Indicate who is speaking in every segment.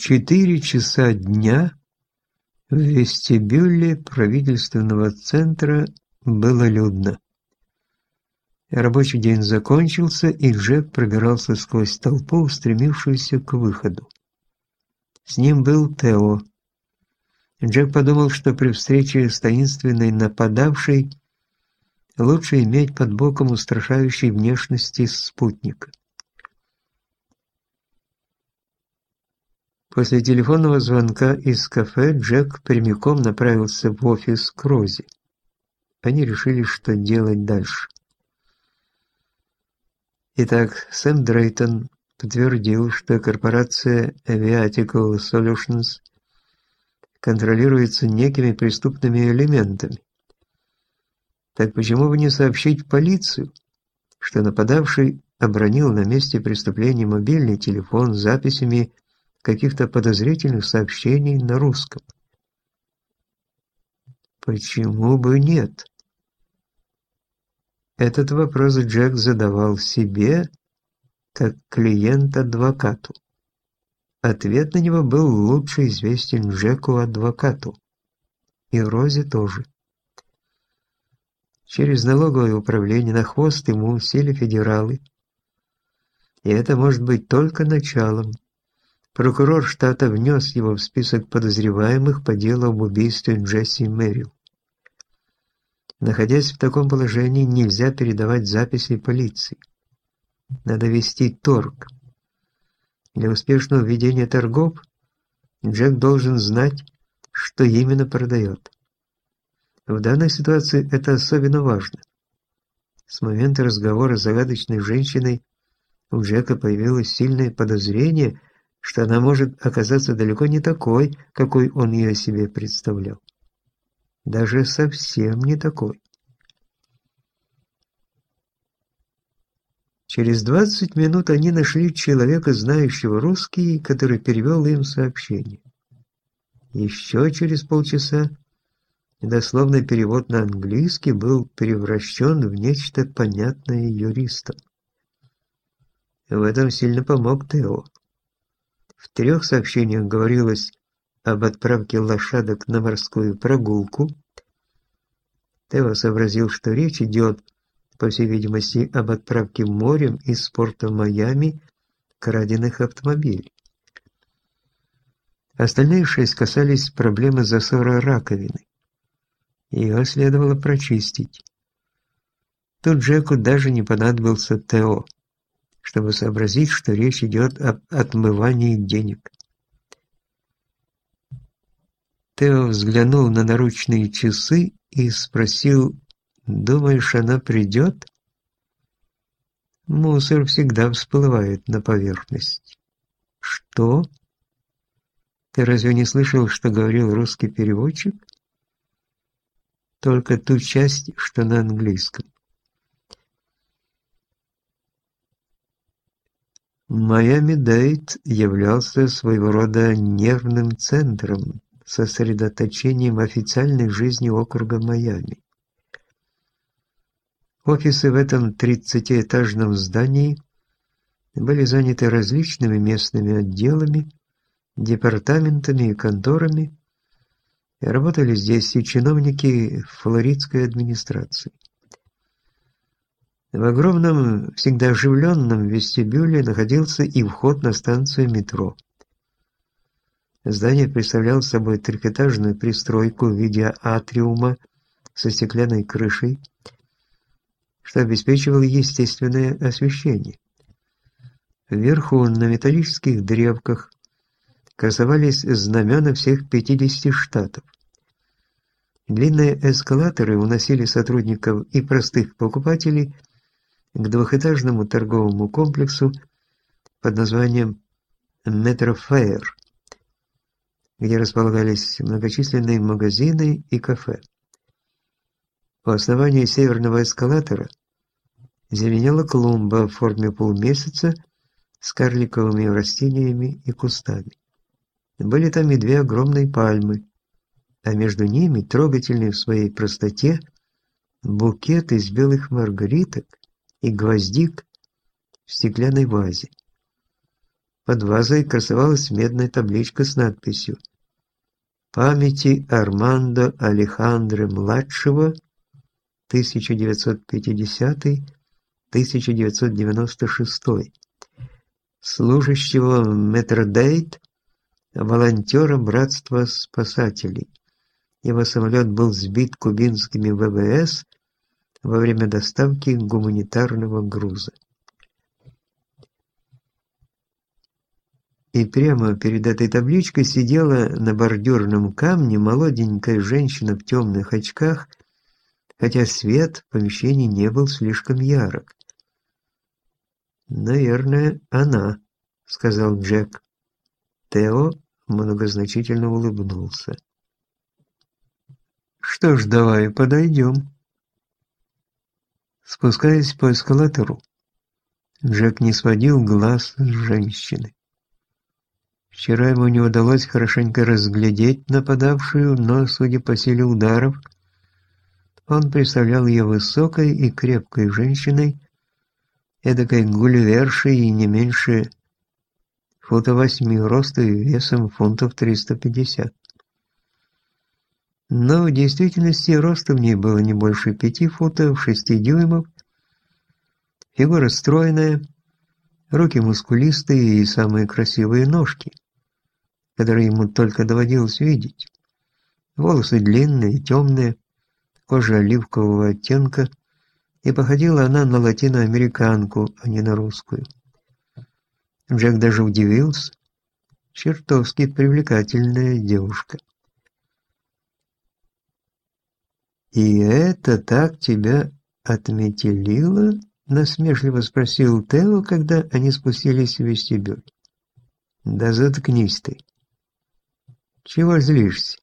Speaker 1: четыре часа дня в вестибюле правительственного центра было людно. Рабочий день закончился, и Джек пробирался сквозь толпу, стремившуюся к выходу. С ним был Тео. Джек подумал, что при встрече с таинственной нападавшей лучше иметь под боком устрашающей внешности спутника. После телефонного звонка из кафе Джек прямиком направился в офис к Розе. Они решили, что делать дальше. Итак, Сэм Дрейтон подтвердил, что корпорация Aviatical Solutions контролируется некими преступными элементами. Так почему бы не сообщить полицию, что нападавший обронил на месте преступления мобильный телефон с записями каких-то подозрительных сообщений на русском? Почему бы нет? Этот вопрос Джек задавал себе, как клиент адвокату. Ответ на него был лучше известен Джеку-адвокату. И Розе тоже. Через налоговое управление на хвост ему сели федералы. И это может быть только началом. Прокурор штата внес его в список подозреваемых по делу об убийстве Джесси Мэрил. Находясь в таком положении, нельзя передавать записи полиции. Надо вести торг. Для успешного ведения торгов Джек должен знать, что именно продает. В данной ситуации это особенно важно. С момента разговора с загадочной женщиной у Джека появилось сильное подозрение, что она может оказаться далеко не такой, какой он ее себе представлял даже совсем не такой. Через 20 минут они нашли человека, знающего русский, который перевел им сообщение. Еще через полчаса дословный перевод на английский был превращен в нечто понятное юристам. В этом сильно помог Тео. В трех сообщениях говорилось об отправке лошадок на морскую прогулку, Тео сообразил, что речь идет, по всей видимости, об отправке морем из порта Майами краденных автомобилей. Остальные шесть касались проблемы засора раковины. Ее следовало прочистить. Тут Джеку даже не понадобился Тео, чтобы сообразить, что речь идет об отмывании денег. Тео взглянул на наручные часы и спросил, «Думаешь, она придет?» Мусор всегда всплывает на поверхность. «Что?» Ты разве не слышал, что говорил русский переводчик? Только ту часть, что на английском. Майами-Дейт являлся своего рода нервным центром сосредоточением официальной жизни округа Майами. Офисы в этом 30-этажном здании были заняты различными местными отделами, департаментами и конторами, и работали здесь и чиновники флоридской администрации. В огромном, всегда оживленном вестибюле находился и вход на станцию метро. Здание представляло собой трехэтажную пристройку в виде атриума со стеклянной крышей, что обеспечивало естественное освещение. Вверху на металлических древках красовались знамена всех 50 штатов. Длинные эскалаторы уносили сотрудников и простых покупателей к двухэтажному торговому комплексу под названием «Метрофейр», где располагались многочисленные магазины и кафе. У основания северного эскалатора зеленела клумба в форме полумесяца с карликовыми растениями и кустами. Были там и две огромные пальмы, а между ними, трогательный в своей простоте, букет из белых маргариток и гвоздик в стеклянной вазе. Под вазой красовалась медная табличка с надписью «Памяти Армандо Алехандро-младшего 1950-1996, служащего Метродейт, волонтера Братства Спасателей. Его самолет был сбит кубинскими ВВС во время доставки гуманитарного груза. И прямо перед этой табличкой сидела на бордюрном камне молоденькая женщина в темных очках, хотя свет в помещении не был слишком ярок. «Наверное, она», — сказал Джек. Тео многозначительно улыбнулся. «Что ж, давай подойдем». Спускаясь по эскалатору, Джек не сводил глаз с женщины. Вчера ему не удалось хорошенько разглядеть нападавшую, но, судя по силе ударов, он представлял ее высокой и крепкой женщиной, эдакой гулливершей и не меньше фута восьми роста и весом фунтов 350. Но в действительности роста в ней было не больше пяти футов, шести дюймов, фигура стройная, руки мускулистые и самые красивые ножки которые ему только доводилось видеть. Волосы длинные, темные, кожа оливкового оттенка, и походила она на латиноамериканку, а не на русскую. Джек даже удивился. Чертовски привлекательная девушка. «И это так тебя отметелило?» — насмешливо спросил Тео, когда они спустились в вестибюль. «Да заткнись ты!» Чего злишься?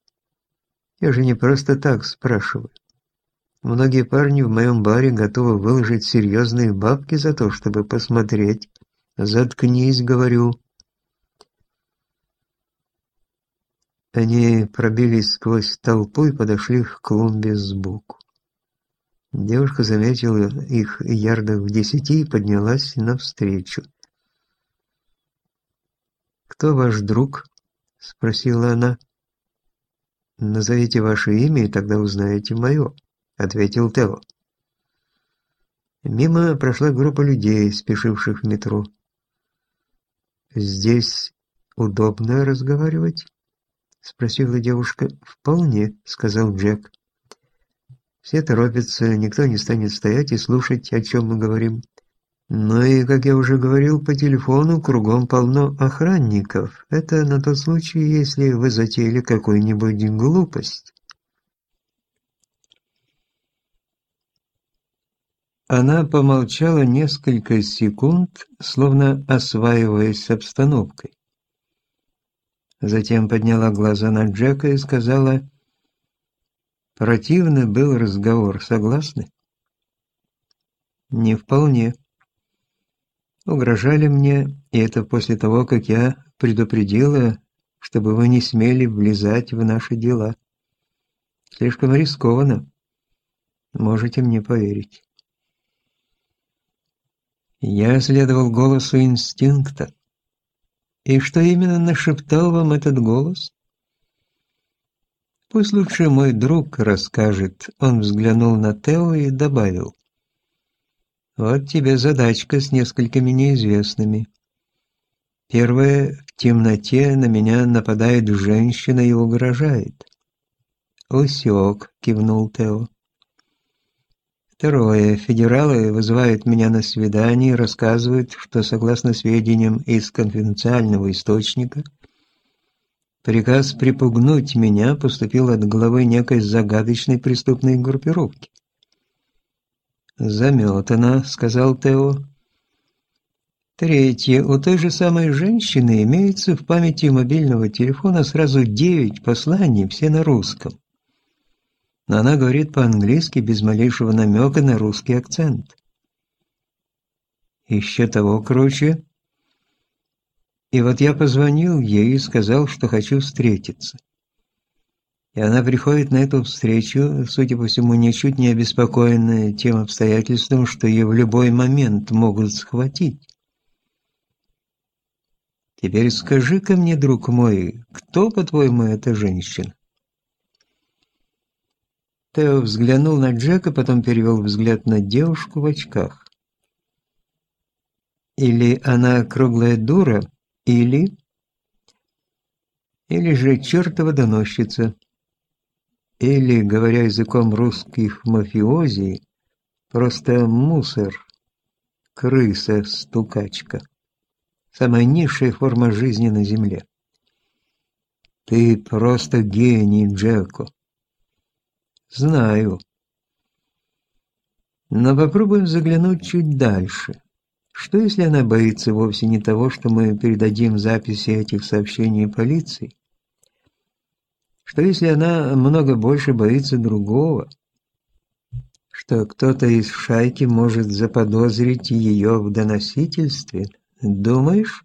Speaker 1: Я же не просто так спрашиваю. Многие парни в моем баре готовы выложить серьезные бабки за то, чтобы посмотреть. Заткнись, говорю. Они пробились сквозь толпу и подошли к клумбе сбоку. Девушка заметила их ярдов в десяти и поднялась навстречу. «Кто ваш друг?» — спросила она. «Назовите ваше имя, и тогда узнаете мое», — ответил Тео. Мимо прошла группа людей, спешивших в метро. «Здесь удобно разговаривать?» — спросила девушка. «Вполне», — сказал Джек. «Все торопятся, никто не станет стоять и слушать, о чем мы говорим. Ну и, как я уже говорил по телефону, кругом полно охранников. Это на тот случай, если вы затеяли какую-нибудь глупость. Она помолчала несколько секунд, словно осваиваясь обстановкой. Затем подняла глаза на Джека и сказала, «Противный был разговор, согласны?» «Не вполне», угрожали мне, и это после того, как я предупредила, чтобы вы не смели влезать в наши дела. Слишком рискованно. Можете мне поверить. Я следовал голосу инстинкта. И что именно нашептал вам этот голос? Пусть лучше мой друг расскажет. Он взглянул на Тео и добавил. Вот тебе задачка с несколькими неизвестными. Первое, в темноте на меня нападает женщина и угрожает. «Усек», — кивнул Тео. Второе, федералы вызывают меня на свидание и рассказывают, что, согласно сведениям из конфиденциального источника, приказ припугнуть меня поступил от главы некой загадочной преступной группировки. «Заметано», — сказал Тео. Третье. У той же самой женщины имеется в памяти мобильного телефона сразу девять посланий, все на русском. Но она говорит по-английски без малейшего намека на русский акцент. Еще того круче. И вот я позвонил ей и сказал, что хочу встретиться. И она приходит на эту встречу, судя по всему, ничуть не обеспокоенная тем обстоятельством, что ее в любой момент могут схватить. Теперь скажи-ка мне, друг мой, кто, по-твоему, эта женщина? Тео взглянул на Джека, потом перевел взгляд на девушку в очках. Или она круглая дура, или... Или же чертова доносчица. Или, говоря языком русских мафиози, просто мусор, крыса, стукачка. Самая низшая форма жизни на земле. Ты просто гений, Джеко. Знаю. Но попробуем заглянуть чуть дальше. Что если она боится вовсе не того, что мы передадим записи этих сообщений полиции? Что если она много больше боится другого? Что кто-то из шайки может заподозрить ее в доносительстве? Думаешь?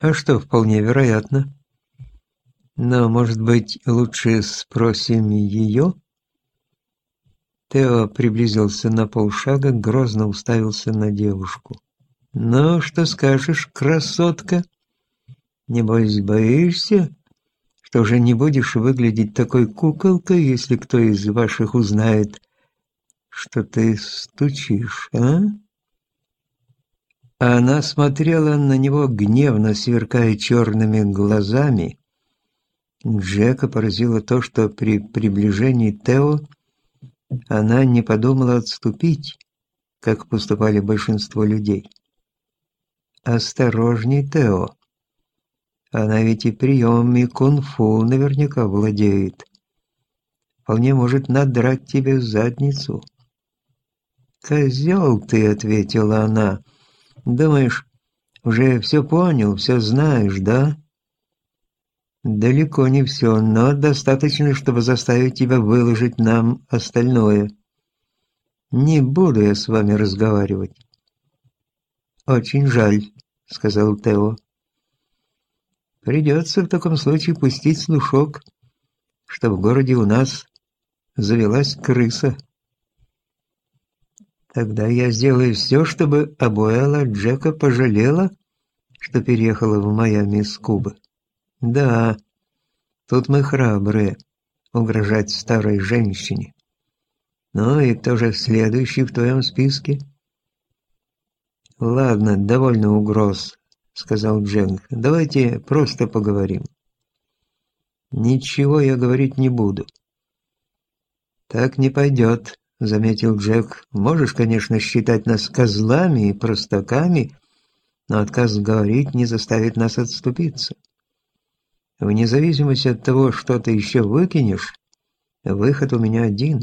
Speaker 1: А что, вполне вероятно. Но, может быть, лучше спросим ее? Тео приблизился на полшага, грозно уставился на девушку. «Ну, что скажешь, красотка? Небось, боишься, что уже не будешь выглядеть такой куколкой, если кто из ваших узнает, что ты стучишь, а?» Она смотрела на него, гневно сверкая черными глазами, Джека поразило то, что при приближении Тео она не подумала отступить, как поступали большинство людей. «Осторожней, Тео. Она ведь и приемами кунг-фу наверняка владеет. Вполне может надрать тебе задницу». «Козел ты», — ответила она. «Думаешь, уже все понял, все знаешь, да?» Далеко не все, но достаточно, чтобы заставить тебя выложить нам остальное. Не буду я с вами разговаривать. Очень жаль, сказал Тео. Придется в таком случае пустить слушок, что в городе у нас завелась крыса. Тогда я сделаю все, чтобы Абуэла Джека пожалела, что переехала в Майами из Кубы. Да, тут мы храбрые, угрожать старой женщине. Ну и кто же следующий в твоем списке? Ладно, довольно угроз, сказал Дженг. Давайте просто поговорим. Ничего я говорить не буду. Так не пойдет, заметил Джек. Можешь, конечно, считать нас козлами и простаками, но отказ говорить не заставит нас отступиться. Вне зависимости от того, что ты еще выкинешь, выход у меня один.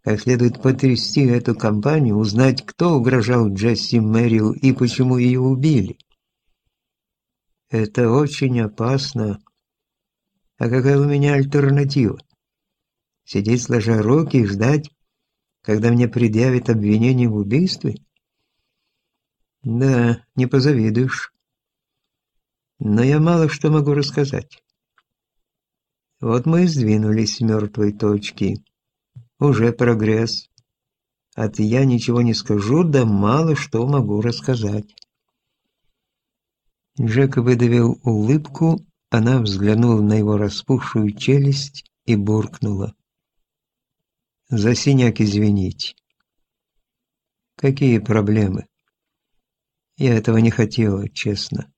Speaker 1: Как следует потрясти эту компанию, узнать, кто угрожал Джесси Мэрил и почему ее убили. Это очень опасно. А какая у меня альтернатива? Сидеть сложа руки и ждать, когда мне предъявят обвинение в убийстве? Да, не позавидуешь но я мало что могу рассказать. Вот мы и сдвинулись с мертвой точки. Уже прогресс. От я ничего не скажу, да мало что могу рассказать. Джек выдавил улыбку, она взглянула на его распухшую челюсть и буркнула. «За синяк извините». «Какие проблемы?» «Я этого не хотела, честно».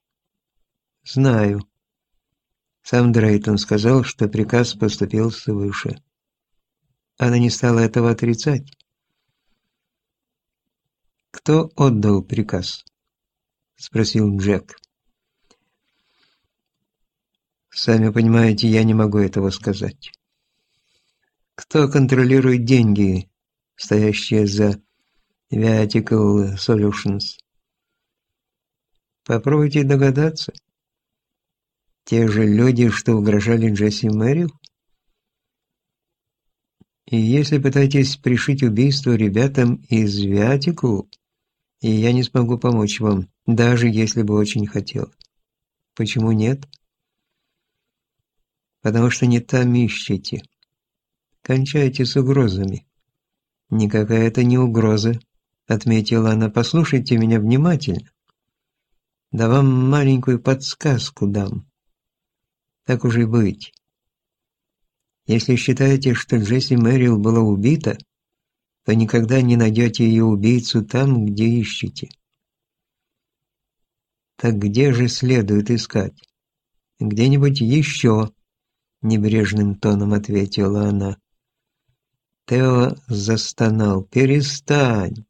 Speaker 1: Знаю. Сам Дрейтон сказал, что приказ поступил свыше. Она не стала этого отрицать. «Кто отдал приказ?» — спросил Джек. «Сами понимаете, я не могу этого сказать. Кто контролирует деньги, стоящие за Viatical Solutions? Попробуйте догадаться». Те же люди, что угрожали Джесси Мэрил? И если пытаетесь пришить убийство ребятам из Виатику, и я не смогу помочь вам, даже если бы очень хотел. Почему нет? Потому что не там ищете. Кончайте с угрозами. Никакая это не угроза, отметила она. Послушайте меня внимательно. Да вам маленькую подсказку дам. Так уж и быть. Если считаете, что Джесси Мэрил была убита, то никогда не найдете ее убийцу там, где ищете. Так где же следует искать? Где-нибудь еще, небрежным тоном ответила она. Тео застонал. «Перестань!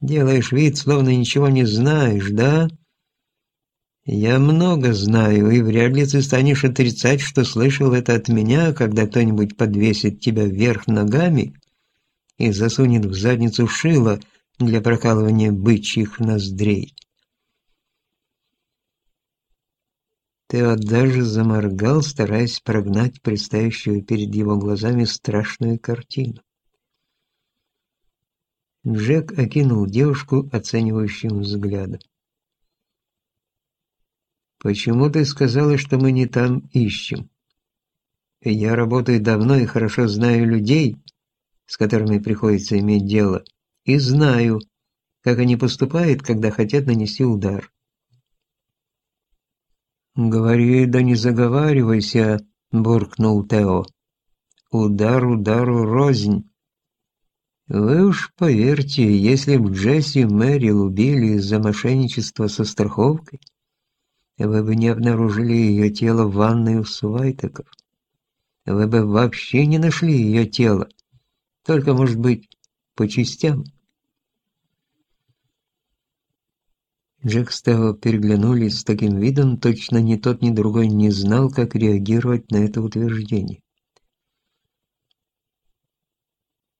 Speaker 1: Делаешь вид, словно ничего не знаешь, да?» «Я много знаю, и вряд ли ты станешь отрицать, что слышал это от меня, когда кто-нибудь подвесит тебя вверх ногами и засунет в задницу шило для прокалывания бычьих ноздрей». Тео даже заморгал, стараясь прогнать предстоящую перед его глазами страшную картину. Джек окинул девушку оценивающим взглядом. «Почему ты сказала, что мы не там ищем? Я работаю давно и хорошо знаю людей, с которыми приходится иметь дело, и знаю, как они поступают, когда хотят нанести удар. «Говори, да не заговаривайся», — буркнул Тео. «Удар удару рознь». Вы уж поверьте, если б Джесси Мэрил убили из-за мошенничества со страховкой, вы бы не обнаружили ее тело в ванной у Суайтеков. Вы бы вообще не нашли ее тело, только, может быть, по частям. Джек с Тео переглянулись с таким видом, точно ни тот, ни другой не знал, как реагировать на это утверждение.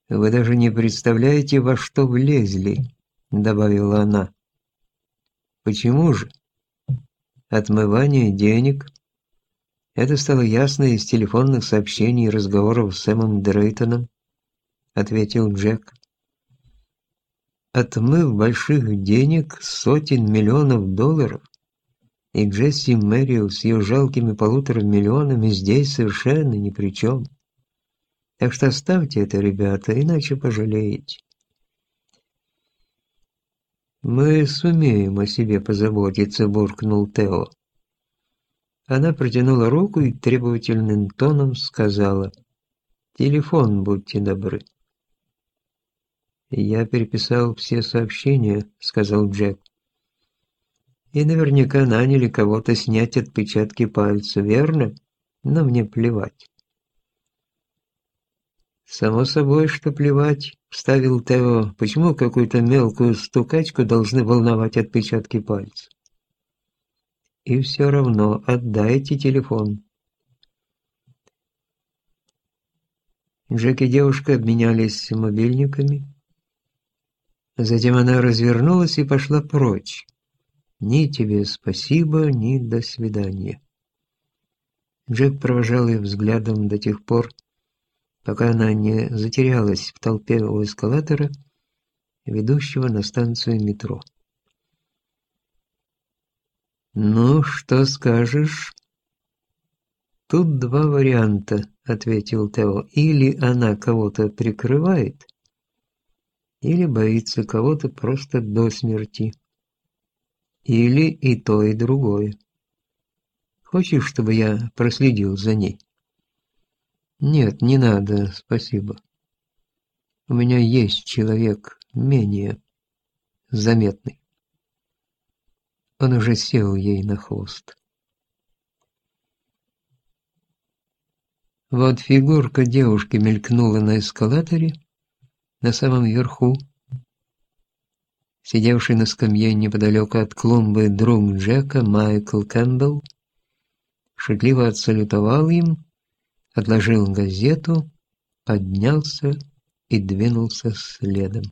Speaker 1: «Вы даже не представляете, во что влезли», — добавила она. «Почему же? Отмывание денег?» Это стало ясно из телефонных сообщений и разговоров с Сэмом Дрейтоном, ответил Джек отмыв больших денег сотен миллионов долларов, и Джесси Мэрил с ее жалкими полутора миллионами здесь совершенно ни при чем. Так что оставьте это, ребята, иначе пожалеете. «Мы сумеем о себе позаботиться», — буркнул Тео. Она протянула руку и требовательным тоном сказала, «Телефон, будьте добры». «Я переписал все сообщения», — сказал Джек. «И наверняка наняли кого-то снять отпечатки пальца, верно? Но мне плевать». «Само собой, что плевать», — вставил Тео. «Почему какую-то мелкую стукачку должны волновать отпечатки пальца?» «И все равно отдайте телефон». Джек и девушка обменялись мобильниками. Затем она развернулась и пошла прочь. Ни тебе спасибо, ни до свидания. Джек провожал ее взглядом до тех пор, пока она не затерялась в толпе у эскалатора, ведущего на станцию метро. «Ну, что скажешь?» «Тут два варианта», — ответил Тео. «Или она кого-то прикрывает, или боится кого-то просто до смерти. Или и то, и другое. Хочешь, чтобы я проследил за ней? Нет, не надо, спасибо. У меня есть человек менее заметный. Он уже сел ей на хвост. Вот фигурка девушки мелькнула на эскалаторе, на самом верху. Сидевший на скамье неподалеку от клумбы друг Джека, Майкл Кэмпбелл, шутливо отсалютовал им, отложил газету, поднялся и двинулся следом.